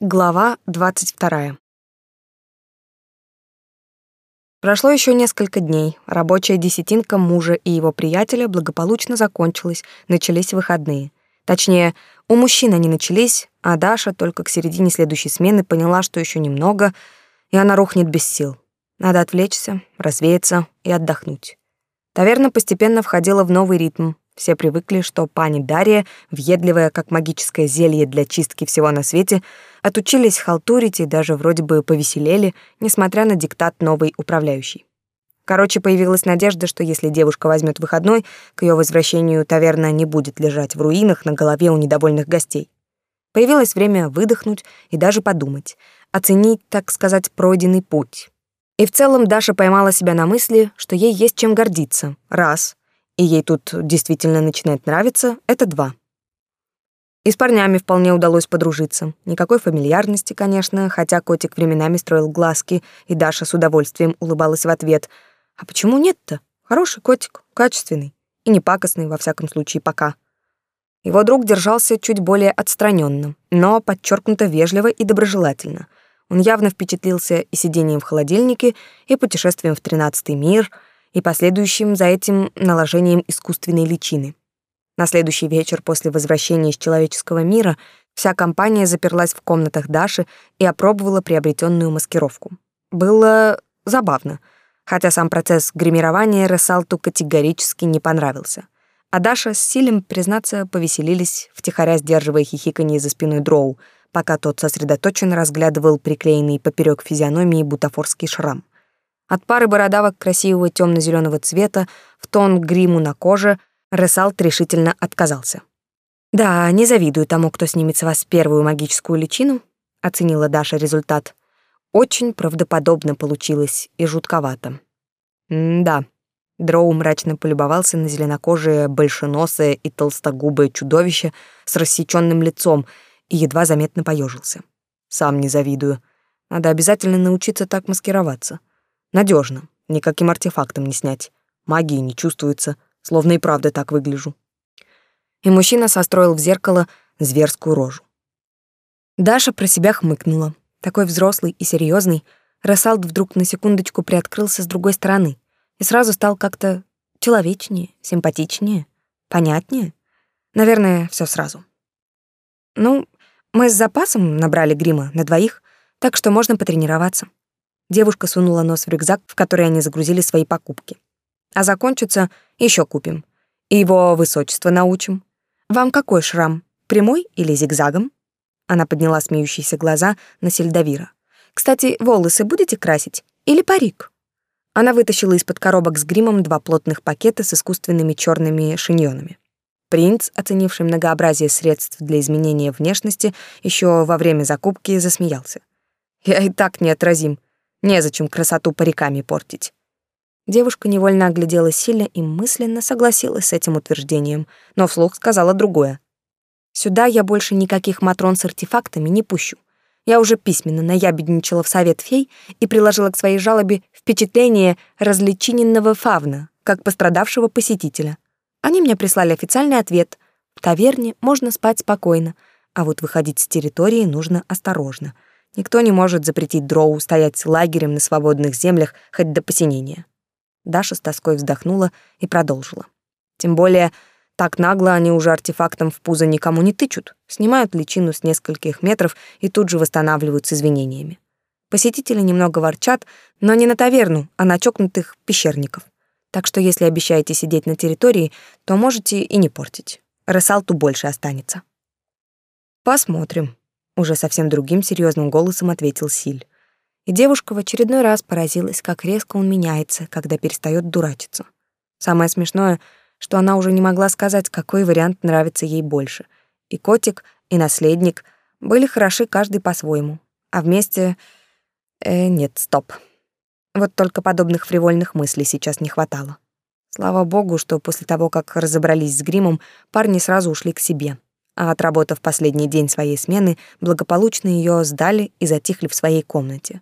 Глава 22. Прошло еще несколько дней. Рабочая десятинка мужа и его приятеля благополучно закончилась, начались выходные. Точнее, у мужчин они начались, а Даша только к середине следующей смены поняла, что еще немного, и она рухнет без сил. Надо отвлечься, развеяться и отдохнуть. Таверна постепенно входила в новый ритм, все привыкли, что пани Дарья, въедливая как магическое зелье для чистки всего на свете, отучились халтурить и даже вроде бы повеселели, несмотря на диктат новой управляющей. Короче, появилась надежда, что если девушка возьмет выходной, к ее возвращению таверна не будет лежать в руинах на голове у недовольных гостей. Появилось время выдохнуть и даже подумать, оценить, так сказать, пройденный путь. И в целом Даша поймала себя на мысли, что ей есть чем гордиться. Раз и ей тут действительно начинает нравиться, это два. И с парнями вполне удалось подружиться. Никакой фамильярности, конечно, хотя котик временами строил глазки, и Даша с удовольствием улыбалась в ответ. А почему нет-то? Хороший котик, качественный. И не пакостный, во всяком случае, пока. Его друг держался чуть более отстраненно, но подчеркнуто вежливо и доброжелательно. Он явно впечатлился и сидением в холодильнике, и путешествием в тринадцатый мир — и последующим за этим наложением искусственной личины. На следующий вечер после возвращения из человеческого мира вся компания заперлась в комнатах Даши и опробовала приобретенную маскировку. Было забавно, хотя сам процесс гримирования Рассалту категорически не понравился. А Даша с Силем, признаться, повеселились, втихаря сдерживая хихиканье за спиной Дроу, пока тот сосредоточенно разглядывал приклеенный поперек физиономии бутафорский шрам. От пары бородавок красивого темно-зеленого цвета в тон гриму на коже Ресалт решительно отказался. «Да, не завидую тому, кто снимет с вас первую магическую личину», — оценила Даша результат. «Очень правдоподобно получилось и жутковато». «Да», — Дроу мрачно полюбовался на зеленокожее, большеносое и толстогубое чудовище с рассеченным лицом и едва заметно поежился. «Сам не завидую. Надо обязательно научиться так маскироваться». Надежно, никаким артефактом не снять. Магии не чувствуется, словно и правда так выгляжу. И мужчина состроил в зеркало зверскую рожу. Даша про себя хмыкнула. Такой взрослый и серьезный, Рассалд вдруг на секундочку приоткрылся с другой стороны и сразу стал как-то человечнее, симпатичнее, понятнее. Наверное, все сразу. Ну, мы с запасом набрали грима на двоих, так что можно потренироваться. Девушка сунула нос в рюкзак, в который они загрузили свои покупки. А закончится, еще купим. И его высочество научим. Вам какой шрам? Прямой или зигзагом? Она подняла смеющиеся глаза на Сельдовира. Кстати, волосы будете красить или парик? Она вытащила из-под коробок с гримом два плотных пакета с искусственными черными шиньонами. Принц, оценивший многообразие средств для изменения внешности, еще во время закупки засмеялся. «Я и так неотразим. Незачем красоту париками портить. Девушка невольно оглядела Силя и мысленно согласилась с этим утверждением, но вслух сказала другое. «Сюда я больше никаких матрон с артефактами не пущу. Я уже письменно наябедничала в совет фей и приложила к своей жалобе впечатление различиненного фавна, как пострадавшего посетителя. Они мне прислали официальный ответ. В таверне можно спать спокойно, а вот выходить с территории нужно осторожно — Никто не может запретить дроу стоять лагерем на свободных землях хоть до посинения. Даша с тоской вздохнула и продолжила. Тем более, так нагло они уже артефактом в пузо никому не тычут, снимают личину с нескольких метров и тут же восстанавливают с извинениями. Посетители немного ворчат, но не на таверну, а на чокнутых пещерников. Так что если обещаете сидеть на территории, то можете и не портить. Ресалту больше останется. Посмотрим, уже совсем другим серьезным голосом ответил Силь. И девушка в очередной раз поразилась, как резко он меняется, когда перестает дурачиться. Самое смешное, что она уже не могла сказать, какой вариант нравится ей больше. И котик, и наследник были хороши каждый по-своему. А вместе... Э, нет, стоп. Вот только подобных фривольных мыслей сейчас не хватало. Слава богу, что после того, как разобрались с гримом, парни сразу ушли к себе а отработав последний день своей смены, благополучно ее сдали и затихли в своей комнате.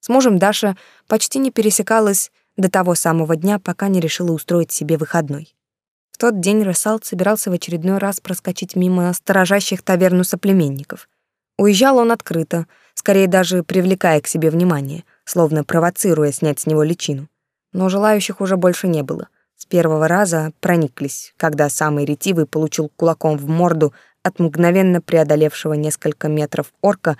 С мужем Даша почти не пересекалась до того самого дня, пока не решила устроить себе выходной. В тот день Рассалт собирался в очередной раз проскочить мимо сторожащих таверну соплеменников. Уезжал он открыто, скорее даже привлекая к себе внимание, словно провоцируя снять с него личину. Но желающих уже больше не было. С первого раза прониклись, когда самый ретивый получил кулаком в морду от мгновенно преодолевшего несколько метров орка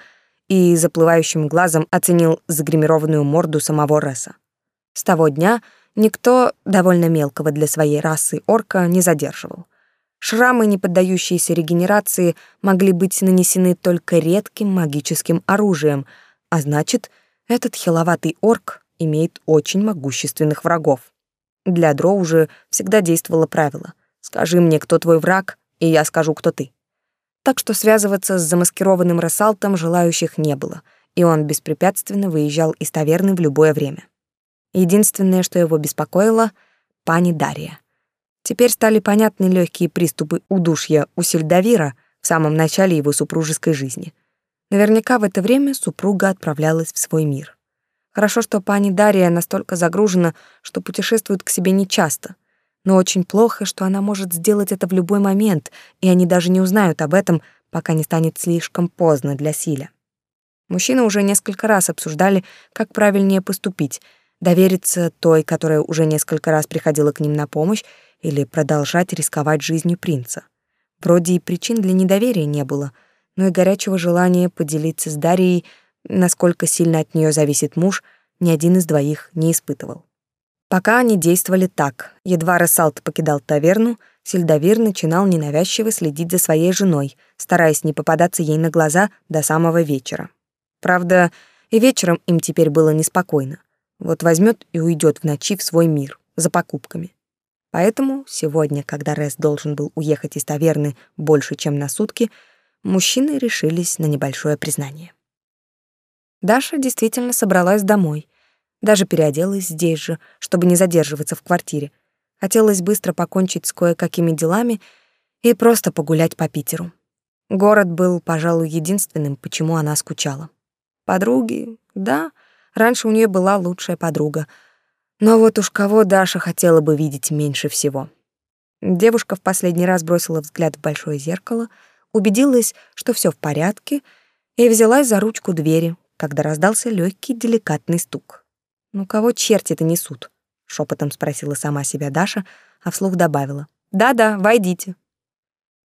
и заплывающим глазом оценил загримированную морду самого Ресса. С того дня никто довольно мелкого для своей расы орка не задерживал. Шрамы, не поддающиеся регенерации, могли быть нанесены только редким магическим оружием, а значит, этот хиловатый орк имеет очень могущественных врагов. Для дроу уже всегда действовало правило «Скажи мне, кто твой враг, и я скажу, кто ты». Так что связываться с замаскированным рассалтом желающих не было, и он беспрепятственно выезжал из таверны в любое время. Единственное, что его беспокоило — пани Дарья. Теперь стали понятны легкие приступы удушья у Сельдавира в самом начале его супружеской жизни. Наверняка в это время супруга отправлялась в свой мир. Хорошо, что пани Дарья настолько загружена, что путешествует к себе нечасто. Но очень плохо, что она может сделать это в любой момент, и они даже не узнают об этом, пока не станет слишком поздно для Силя. Мужчины уже несколько раз обсуждали, как правильнее поступить — довериться той, которая уже несколько раз приходила к ним на помощь, или продолжать рисковать жизнью принца. Вроде и причин для недоверия не было, но и горячего желания поделиться с Дарьей, насколько сильно от нее зависит муж, ни один из двоих не испытывал. Пока они действовали так, едва Рассалт покидал таверну, Сельдовир начинал ненавязчиво следить за своей женой, стараясь не попадаться ей на глаза до самого вечера. Правда, и вечером им теперь было неспокойно. Вот возьмет и уйдет в ночи в свой мир за покупками. Поэтому сегодня, когда Рес должен был уехать из таверны больше, чем на сутки, мужчины решились на небольшое признание. Даша действительно собралась домой. Даже переоделась здесь же, чтобы не задерживаться в квартире. Хотелось быстро покончить с кое-какими делами и просто погулять по Питеру. Город был, пожалуй, единственным, почему она скучала. Подруги, да, Раньше у нее была лучшая подруга. Но вот уж кого Даша хотела бы видеть меньше всего. Девушка в последний раз бросила взгляд в большое зеркало, убедилась, что все в порядке, и взялась за ручку двери, когда раздался легкий деликатный стук. «Ну кого черти-то несут?» — шепотом спросила сама себя Даша, а вслух добавила. «Да-да, войдите».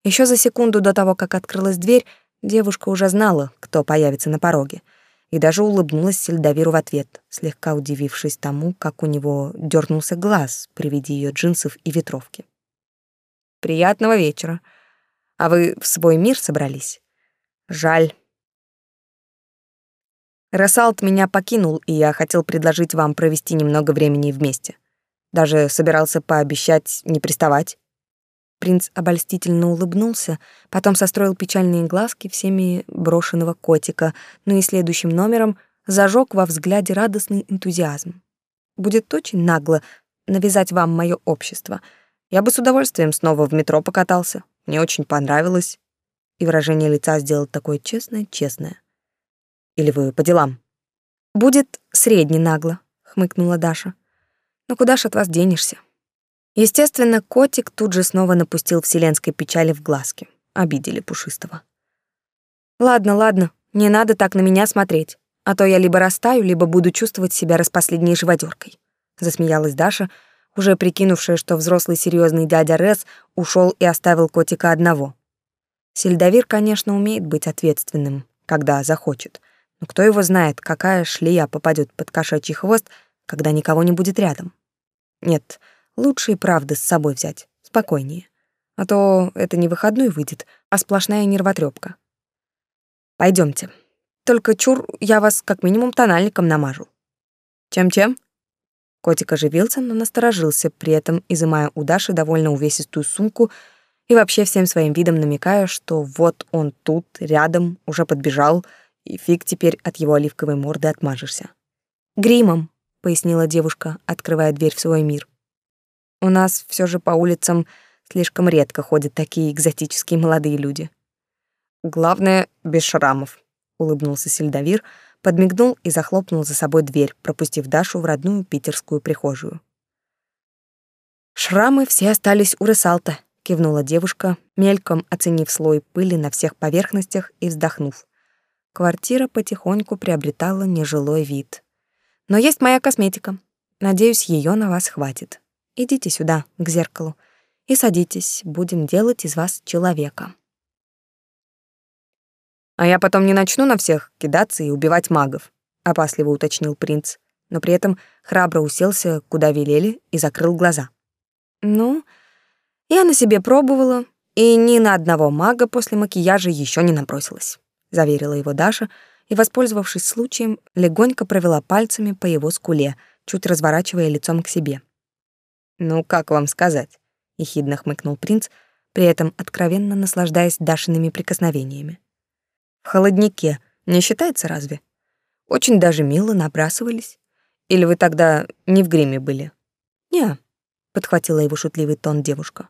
Еще за секунду до того, как открылась дверь, девушка уже знала, кто появится на пороге — и даже улыбнулась Сельдовиру в ответ, слегка удивившись тому, как у него дернулся глаз при виде ее джинсов и ветровки. «Приятного вечера. А вы в свой мир собрались? Жаль. Рассалт меня покинул, и я хотел предложить вам провести немного времени вместе. Даже собирался пообещать не приставать. Принц обольстительно улыбнулся, потом состроил печальные глазки всеми брошенного котика, но и следующим номером зажег во взгляде радостный энтузиазм. Будет очень нагло навязать вам мое общество. Я бы с удовольствием снова в метро покатался. Мне очень понравилось. И выражение лица сделал такое честное-честное. Или вы по делам? Будет средне нагло, хмыкнула Даша. Но куда ж от вас денешься? Естественно, котик тут же снова напустил вселенской печали в глазки. Обидели пушистого. Ладно, ладно, не надо так на меня смотреть, а то я либо растаю, либо буду чувствовать себя распоследней живодеркой. Засмеялась Даша, уже прикинувшая, что взрослый серьезный дядя Рес ушел и оставил котика одного. Сельдовир, конечно, умеет быть ответственным, когда захочет, но кто его знает, какая шлея попадет под кошачий хвост, когда никого не будет рядом. Нет, Лучше и правда с собой взять, спокойнее. А то это не выходной выйдет, а сплошная нервотрепка. Пойдемте. Только чур, я вас как минимум тональником намажу. Чем-чем? Котик оживился, но насторожился, при этом изымая у Даши довольно увесистую сумку и вообще всем своим видом намекая, что вот он тут, рядом, уже подбежал, и фиг теперь от его оливковой морды отмажешься. «Гримом», — пояснила девушка, открывая дверь в свой мир. У нас все же по улицам слишком редко ходят такие экзотические молодые люди. Главное, без шрамов, улыбнулся Сельдовир, подмигнул и захлопнул за собой дверь, пропустив Дашу в родную питерскую прихожую. Шрамы все остались у Ресалта, кивнула девушка, мельком оценив слой пыли на всех поверхностях и вздохнув. Квартира потихоньку приобретала нежилой вид. Но есть моя косметика. Надеюсь, ее на вас хватит. Идите сюда, к зеркалу, и садитесь, будем делать из вас человека. А я потом не начну на всех кидаться и убивать магов, опасливо уточнил принц, но при этом храбро уселся, куда велели, и закрыл глаза. Ну, я на себе пробовала, и ни на одного мага после макияжа еще не набросилась заверила его Даша и, воспользовавшись случаем, легонько провела пальцами по его скуле, чуть разворачивая лицом к себе. «Ну, как вам сказать?» — ехидно хмыкнул принц, при этом откровенно наслаждаясь Дашиными прикосновениями. «В холоднике не считается разве? Очень даже мило набрасывались. Или вы тогда не в гриме были?» «Не», — подхватила его шутливый тон девушка.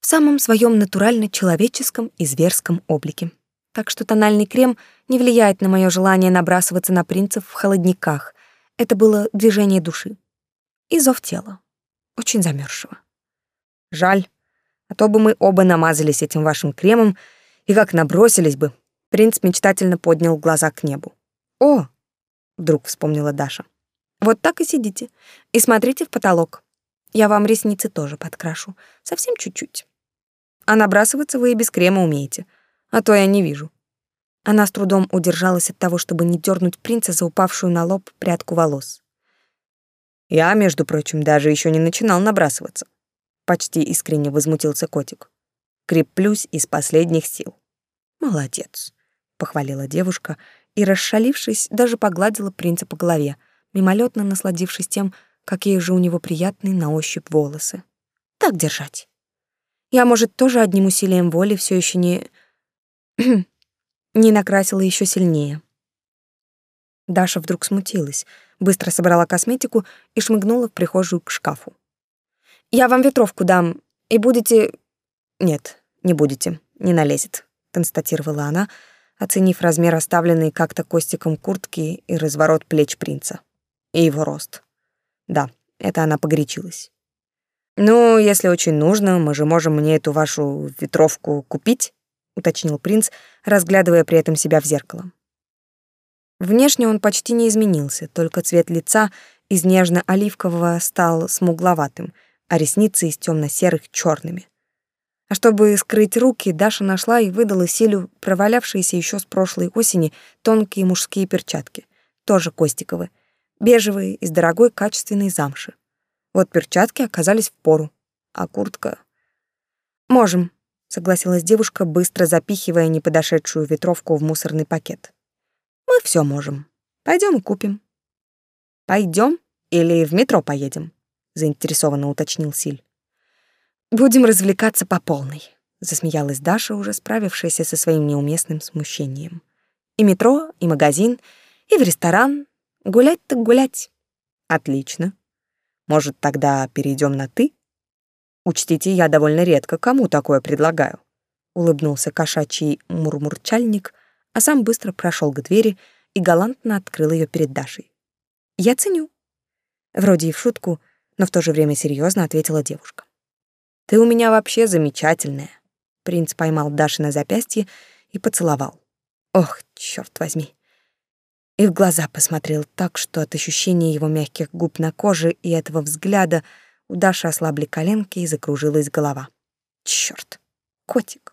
«В самом своем натурально-человеческом и зверском облике» так что тональный крем не влияет на мое желание набрасываться на принцев в холодниках. Это было движение души. И зов тела. Очень замерзшего. Жаль, а то бы мы оба намазались этим вашим кремом и как набросились бы. Принц мечтательно поднял глаза к небу. О, вдруг вспомнила Даша. Вот так и сидите и смотрите в потолок. Я вам ресницы тоже подкрашу, совсем чуть-чуть. А набрасываться вы и без крема умеете — а то я не вижу. Она с трудом удержалась от того, чтобы не дернуть принца за упавшую на лоб прядку волос. Я, между прочим, даже еще не начинал набрасываться. Почти искренне возмутился котик. Креплюсь из последних сил. Молодец, похвалила девушка и, расшалившись, даже погладила принца по голове, мимолетно насладившись тем, какие же у него приятные на ощупь волосы. Так держать. Я, может, тоже одним усилием воли все еще не не накрасила еще сильнее. Даша вдруг смутилась, быстро собрала косметику и шмыгнула в прихожую к шкафу. «Я вам ветровку дам, и будете...» «Нет, не будете, не налезет», — констатировала она, оценив размер оставленной как-то костиком куртки и разворот плеч принца. И его рост. Да, это она погорячилась. «Ну, если очень нужно, мы же можем мне эту вашу ветровку купить», уточнил принц, разглядывая при этом себя в зеркало. Внешне он почти не изменился, только цвет лица из нежно-оливкового стал смугловатым, а ресницы из темно серых черными. А чтобы скрыть руки, Даша нашла и выдала Силю провалявшиеся еще с прошлой осени тонкие мужские перчатки, тоже костиковые, бежевые из дорогой качественной замши. Вот перчатки оказались в пору, а куртка... «Можем», согласилась девушка, быстро запихивая неподошедшую ветровку в мусорный пакет. Мы все можем. Пойдем и купим. Пойдем или в метро поедем? заинтересованно уточнил Силь. Будем развлекаться по полной, засмеялась Даша, уже справившаяся со своим неуместным смущением. И метро, и магазин, и в ресторан. Гулять так гулять. Отлично. Может, тогда перейдем на ты? Учтите, я довольно редко кому такое предлагаю. Улыбнулся кошачий мурмурчальник, а сам быстро прошел к двери и галантно открыл ее перед Дашей. Я ценю. Вроде и в шутку, но в то же время серьезно ответила девушка. Ты у меня вообще замечательная. Принц поймал Даши на запястье и поцеловал. Ох, черт возьми. И в глаза посмотрел так, что от ощущения его мягких губ на коже и этого взгляда у Даши ослабли коленки и закружилась голова. Чёрт, котик.